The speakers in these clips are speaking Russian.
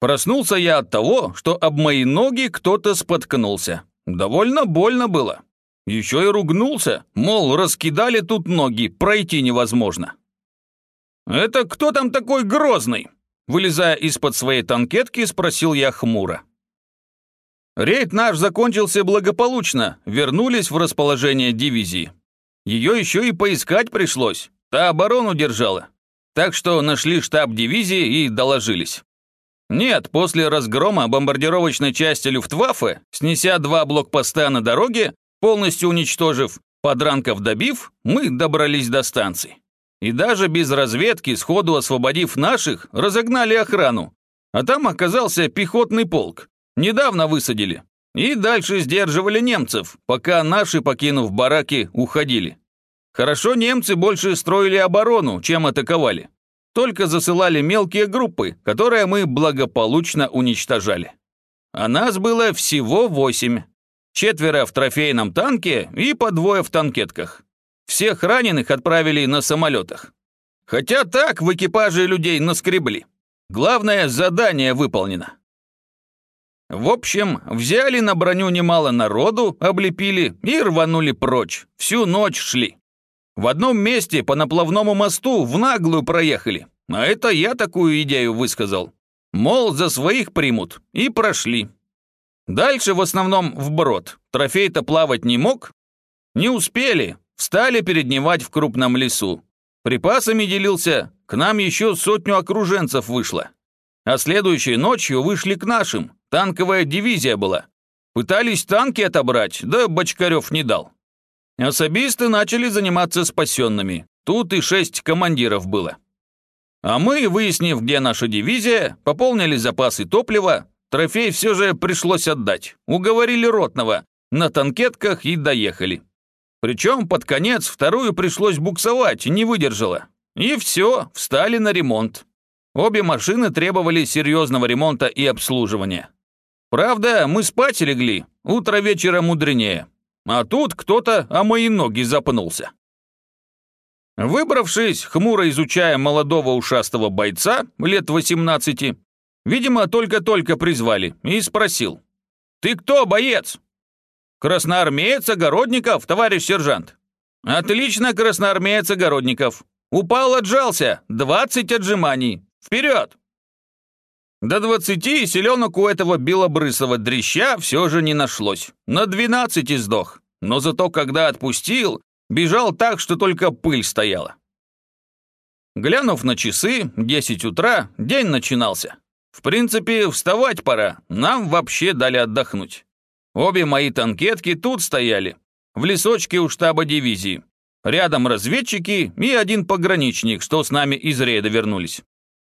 Проснулся я от того, что об мои ноги кто-то споткнулся. Довольно больно было. Еще и ругнулся, мол, раскидали тут ноги, пройти невозможно. «Это кто там такой грозный?» Вылезая из-под своей танкетки, спросил я хмуро. Рейд наш закончился благополучно, вернулись в расположение дивизии. Ее еще и поискать пришлось, та оборону держала. Так что нашли штаб дивизии и доложились. Нет, после разгрома бомбардировочной части Люфтваффе, снеся два блокпоста на дороге, полностью уничтожив, подранков добив, мы добрались до станции. И даже без разведки, сходу освободив наших, разогнали охрану. А там оказался пехотный полк. Недавно высадили. И дальше сдерживали немцев, пока наши, покинув бараки, уходили. Хорошо немцы больше строили оборону, чем атаковали. Только засылали мелкие группы, которые мы благополучно уничтожали. А нас было всего восемь. Четверо в трофейном танке и по двое в танкетках. Всех раненых отправили на самолетах. Хотя так в экипаже людей наскребли. Главное, задание выполнено. В общем, взяли на броню немало народу, облепили и рванули прочь. Всю ночь шли. В одном месте по наплавному мосту в наглую проехали. А это я такую идею высказал. Мол, за своих примут. И прошли. Дальше в основном вброд. Трофей-то плавать не мог. Не успели. Встали передневать в крупном лесу. Припасами делился. К нам еще сотню окруженцев вышло. А следующей ночью вышли к нашим. Танковая дивизия была. Пытались танки отобрать, да Бочкарев не дал. Особисты начали заниматься спасенными. Тут и шесть командиров было. А мы, выяснив, где наша дивизия, пополнили запасы топлива, трофей все же пришлось отдать. Уговорили ротного, на танкетках и доехали. Причем под конец вторую пришлось буксовать, не выдержала. И все, встали на ремонт. Обе машины требовали серьезного ремонта и обслуживания. Правда, мы спать легли, утро вечера мудренее. А тут кто-то о мои ноги запнулся. Выбравшись, хмуро изучая молодого ушастого бойца, лет 18, видимо, только-только призвали, и спросил. «Ты кто, боец?» «Красноармеец Огородников, товарищ сержант». «Отлично, красноармеец Огородников. Упал, отжался, 20 отжиманий. Вперед!» До двадцати селенок у этого белобрысого дрища все же не нашлось. На двенадцати сдох. Но зато когда отпустил, бежал так, что только пыль стояла. Глянув на часы, 10 утра, день начинался. В принципе, вставать пора, нам вообще дали отдохнуть. Обе мои танкетки тут стояли, в лесочке у штаба дивизии. Рядом разведчики и один пограничник, что с нами из рейда вернулись.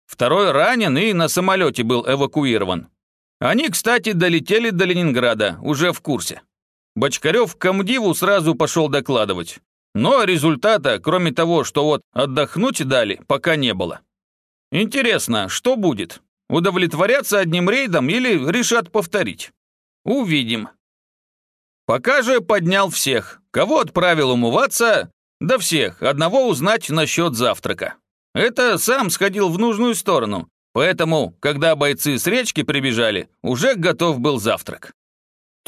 Второй ранен и на самолете был эвакуирован. Они, кстати, долетели до Ленинграда, уже в курсе. Бочкарев к комдиву сразу пошел докладывать. Но результата, кроме того, что вот отдохнуть дали, пока не было. Интересно, что будет? Удовлетворятся одним рейдом или решат повторить? Увидим. Пока же поднял всех. Кого отправил умываться? Да всех, одного узнать насчет завтрака. Это сам сходил в нужную сторону, поэтому, когда бойцы с речки прибежали, уже готов был завтрак.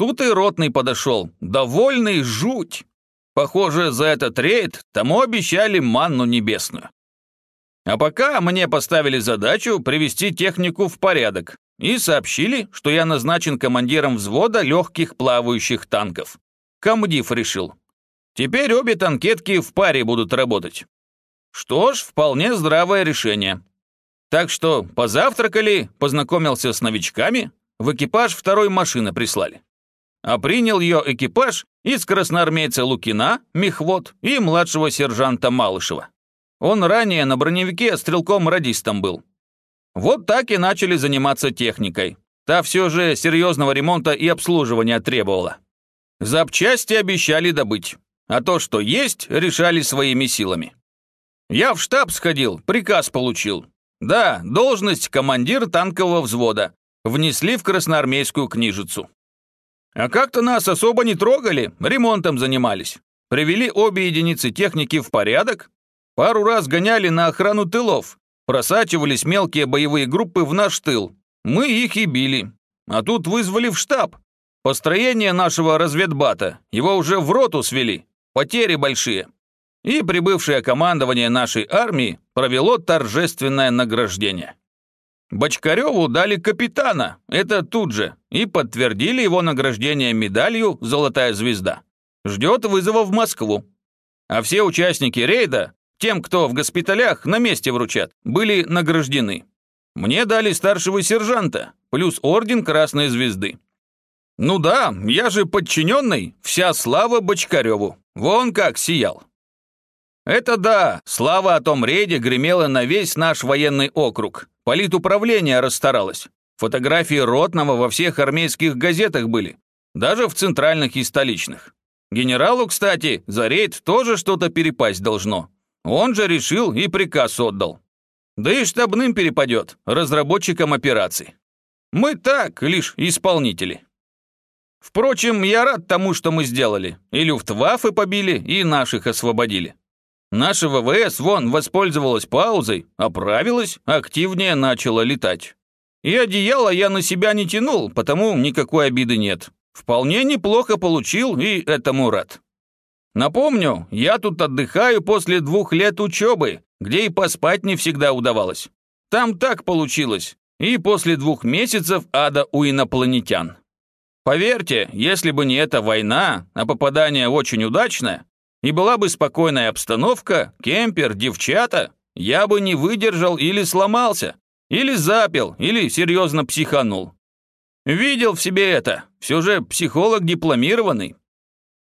Тут и ротный подошел, довольный жуть. Похоже, за этот рейд тому обещали манну небесную. А пока мне поставили задачу привести технику в порядок и сообщили, что я назначен командиром взвода легких плавающих танков. Комдив решил. Теперь обе танкетки в паре будут работать. Что ж, вполне здравое решение. Так что позавтракали, познакомился с новичками, в экипаж второй машины прислали. А принял ее экипаж из красноармейца Лукина, мехвод и младшего сержанта Малышева. Он ранее на броневике стрелком-радистом был. Вот так и начали заниматься техникой. Та все же серьезного ремонта и обслуживания требовала. Запчасти обещали добыть, а то, что есть, решали своими силами. Я в штаб сходил, приказ получил. Да, должность командир танкового взвода. Внесли в красноармейскую книжицу. А как-то нас особо не трогали, ремонтом занимались. Привели обе единицы техники в порядок. Пару раз гоняли на охрану тылов. Просачивались мелкие боевые группы в наш тыл. Мы их и били. А тут вызвали в штаб. Построение нашего разведбата, его уже в роту свели. Потери большие. И прибывшее командование нашей армии провело торжественное награждение. Бочкареву дали капитана, это тут же, и подтвердили его награждение медалью «Золотая звезда». Ждет вызова в Москву. А все участники рейда, тем, кто в госпиталях, на месте вручат, были награждены. Мне дали старшего сержанта, плюс орден Красной Звезды. Ну да, я же подчиненный, вся слава Бочкареву. Вон как сиял. Это да, слава о том рейде гремела на весь наш военный округ. Политуправление расстаралось. Фотографии Ротного во всех армейских газетах были, даже в центральных и столичных. Генералу, кстати, за рейд тоже что-то перепасть должно. Он же решил и приказ отдал. Да и штабным перепадет, разработчикам операций. Мы так, лишь исполнители. Впрочем, я рад тому, что мы сделали. И люфтваффе побили, и наших освободили. Наша ВВС, вон, воспользовалась паузой, оправилась, активнее начала летать. И одеяло я на себя не тянул, потому никакой обиды нет. Вполне неплохо получил и этому рад. Напомню, я тут отдыхаю после двух лет учебы, где и поспать не всегда удавалось. Там так получилось. И после двух месяцев ада у инопланетян. Поверьте, если бы не эта война, а попадание очень удачное, и была бы спокойная обстановка, кемпер, девчата, я бы не выдержал или сломался, или запил, или серьезно психанул. Видел в себе это, все же психолог дипломированный.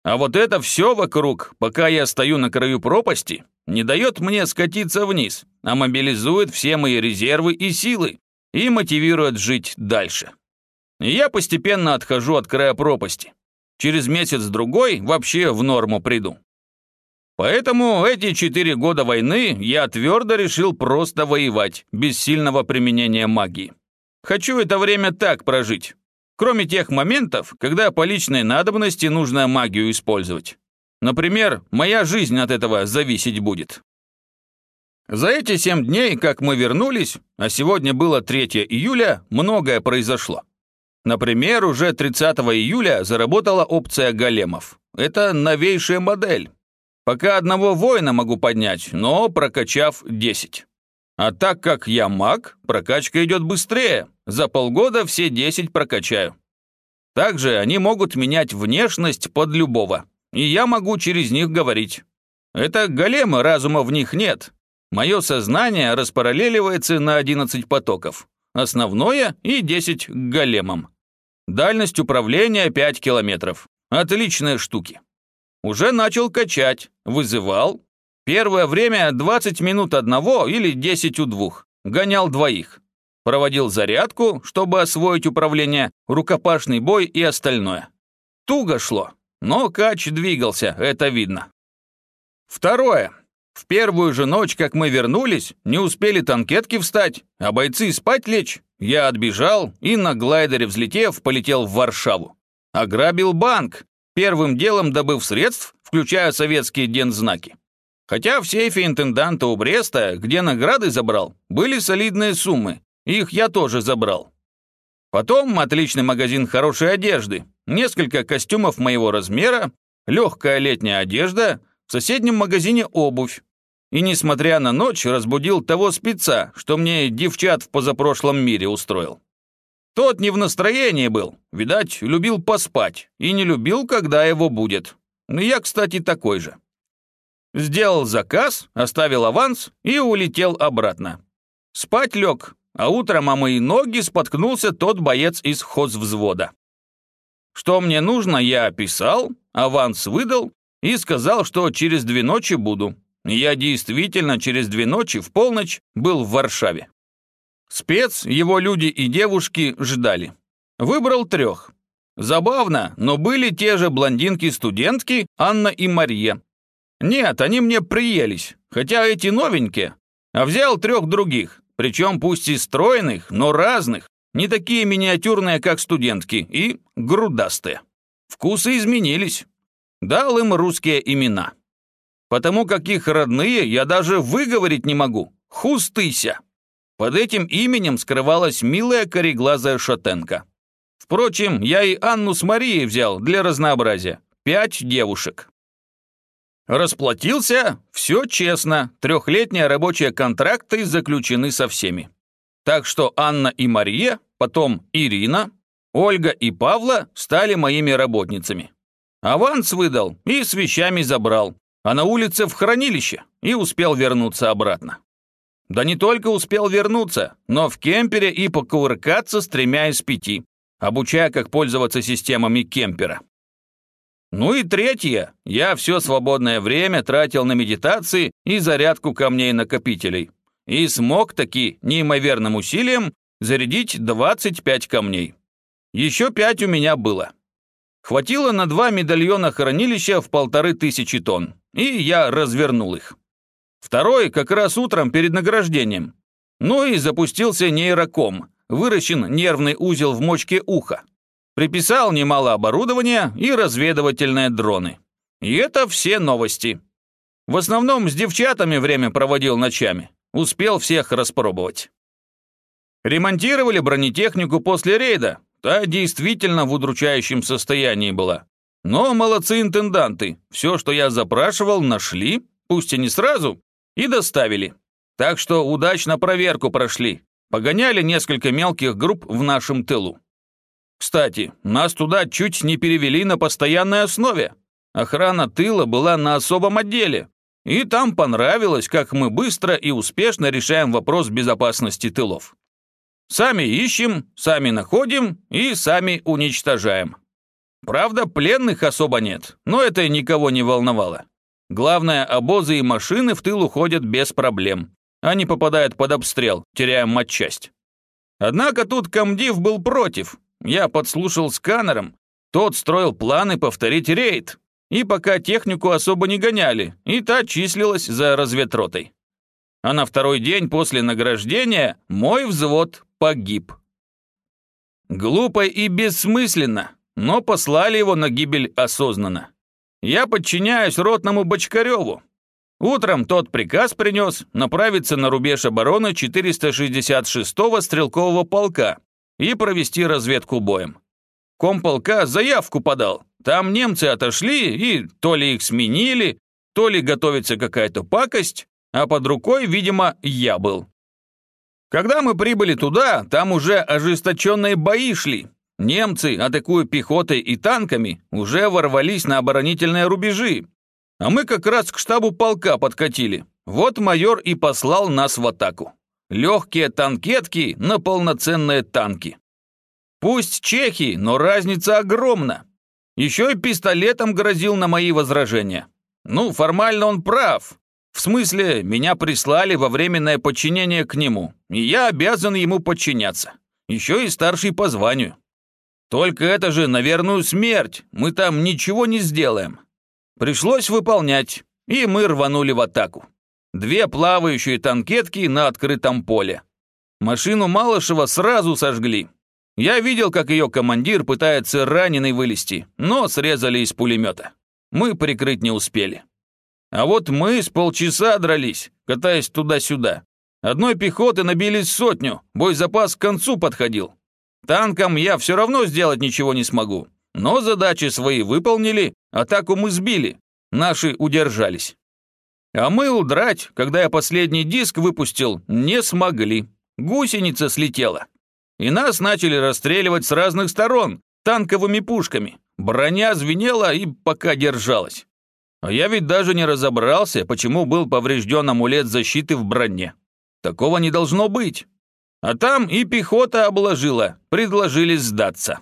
А вот это все вокруг, пока я стою на краю пропасти, не дает мне скатиться вниз, а мобилизует все мои резервы и силы и мотивирует жить дальше. Я постепенно отхожу от края пропасти. Через месяц-другой вообще в норму приду. Поэтому эти четыре года войны я твердо решил просто воевать, без сильного применения магии. Хочу это время так прожить. Кроме тех моментов, когда по личной надобности нужно магию использовать. Например, моя жизнь от этого зависеть будет. За эти семь дней, как мы вернулись, а сегодня было 3 июля, многое произошло. Например, уже 30 июля заработала опция големов. Это новейшая модель. Пока одного воина могу поднять, но прокачав 10. А так как я маг, прокачка идет быстрее. За полгода все 10 прокачаю. Также они могут менять внешность под любого. И я могу через них говорить. Это големы, разума в них нет. Мое сознание распараллеливается на 11 потоков. Основное и 10 к големам. Дальность управления 5 километров. Отличные штуки. Уже начал качать, вызывал. Первое время 20 минут одного или 10 у двух. Гонял двоих. Проводил зарядку, чтобы освоить управление, рукопашный бой и остальное. Туго шло, но кач двигался, это видно. Второе. В первую же ночь, как мы вернулись, не успели танкетки встать, а бойцы спать лечь. Я отбежал и на глайдере взлетев, полетел в Варшаву. Ограбил банк, первым делом добыв средств, включая советские дензнаки. Хотя в сейфе интенданта у Бреста, где награды забрал, были солидные суммы, их я тоже забрал. Потом отличный магазин хорошей одежды, несколько костюмов моего размера, легкая летняя одежда, в соседнем магазине обувь. И, несмотря на ночь, разбудил того спеца, что мне девчат в позапрошлом мире устроил. Тот не в настроении был, видать, любил поспать и не любил, когда его будет. Я, кстати, такой же. Сделал заказ, оставил аванс и улетел обратно. Спать лег, а утром о мои ноги споткнулся тот боец из хозвзвода. Что мне нужно, я описал, аванс выдал и сказал, что через две ночи буду. Я действительно через две ночи в полночь был в Варшаве. Спец, его люди и девушки ждали. Выбрал трех. Забавно, но были те же блондинки-студентки Анна и Мария. Нет, они мне приелись, хотя эти новенькие. А взял трех других, причем пусть и стройных, но разных, не такие миниатюрные, как студентки, и грудастые. Вкусы изменились. Дал им русские имена. Потому как их родные я даже выговорить не могу. Хустыся. Под этим именем скрывалась милая кореглазая шатенка. Впрочем, я и Анну с Марией взял для разнообразия. Пять девушек. Расплатился, все честно, трехлетние рабочие контракты заключены со всеми. Так что Анна и Мария, потом Ирина, Ольга и Павла стали моими работницами. Аванс выдал и с вещами забрал, а на улице в хранилище и успел вернуться обратно. Да не только успел вернуться, но в кемпере и покувыркаться с тремя из пяти, обучая, как пользоваться системами кемпера. Ну и третье, я все свободное время тратил на медитации и зарядку камней-накопителей. И смог таки неимоверным усилием зарядить 25 камней. Еще пять у меня было. Хватило на два медальона хранилища в полторы тысячи тонн, и я развернул их. Второй как раз утром перед награждением. Ну и запустился нейроком, выращен нервный узел в мочке уха. Приписал немало оборудования и разведывательные дроны. И это все новости. В основном с девчатами время проводил ночами. Успел всех распробовать. Ремонтировали бронетехнику после рейда. Та действительно в удручающем состоянии была. Но молодцы интенданты. Все, что я запрашивал, нашли, пусть и не сразу, и доставили. Так что удачно проверку прошли. Погоняли несколько мелких групп в нашем тылу. Кстати, нас туда чуть не перевели на постоянной основе. Охрана тыла была на особом отделе. И там понравилось, как мы быстро и успешно решаем вопрос безопасности тылов. Сами ищем, сами находим и сами уничтожаем. Правда, пленных особо нет, но это никого не волновало. Главное, обозы и машины в тыл уходят без проблем. Они попадают под обстрел, теряя матчасть. Однако тут комдив был против. Я подслушал сканером. Тот строил планы повторить рейд. И пока технику особо не гоняли, и та числилась за разведротой. А на второй день после награждения мой взвод погиб. Глупо и бессмысленно, но послали его на гибель осознанно. Я подчиняюсь ротному Бочкареву, Утром тот приказ принес направиться на рубеж обороны 466-го стрелкового полка и провести разведку боем. Комполка заявку подал. Там немцы отошли и то ли их сменили, то ли готовится какая-то пакость, а под рукой, видимо, я был. Когда мы прибыли туда, там уже ожесточенные бои шли. Немцы, атакуя пехотой и танками, уже ворвались на оборонительные рубежи, а мы как раз к штабу полка подкатили. Вот майор и послал нас в атаку. Легкие танкетки на полноценные танки. Пусть чехи, но разница огромна. Еще и пистолетом грозил на мои возражения. Ну, формально он прав. В смысле, меня прислали во временное подчинение к нему, и я обязан ему подчиняться. Еще и старший по званию. Только это же на верную смерть, мы там ничего не сделаем. Пришлось выполнять, и мы рванули в атаку. Две плавающие танкетки на открытом поле. Машину Малышева сразу сожгли. Я видел, как ее командир пытается раненый вылезти, но срезали из пулемета. Мы прикрыть не успели. А вот мы с полчаса дрались, катаясь туда-сюда. Одной пехоты набили сотню, боезапас к концу подходил. Танкам я все равно сделать ничего не смогу. Но задачи свои выполнили, атаку мы сбили, наши удержались. А мы удрать, когда я последний диск выпустил, не смогли. Гусеница слетела. И нас начали расстреливать с разных сторон, танковыми пушками. Броня звенела и пока держалась. А я ведь даже не разобрался, почему был поврежден амулет защиты в броне. Такого не должно быть. А там и пехота обложила, предложили сдаться.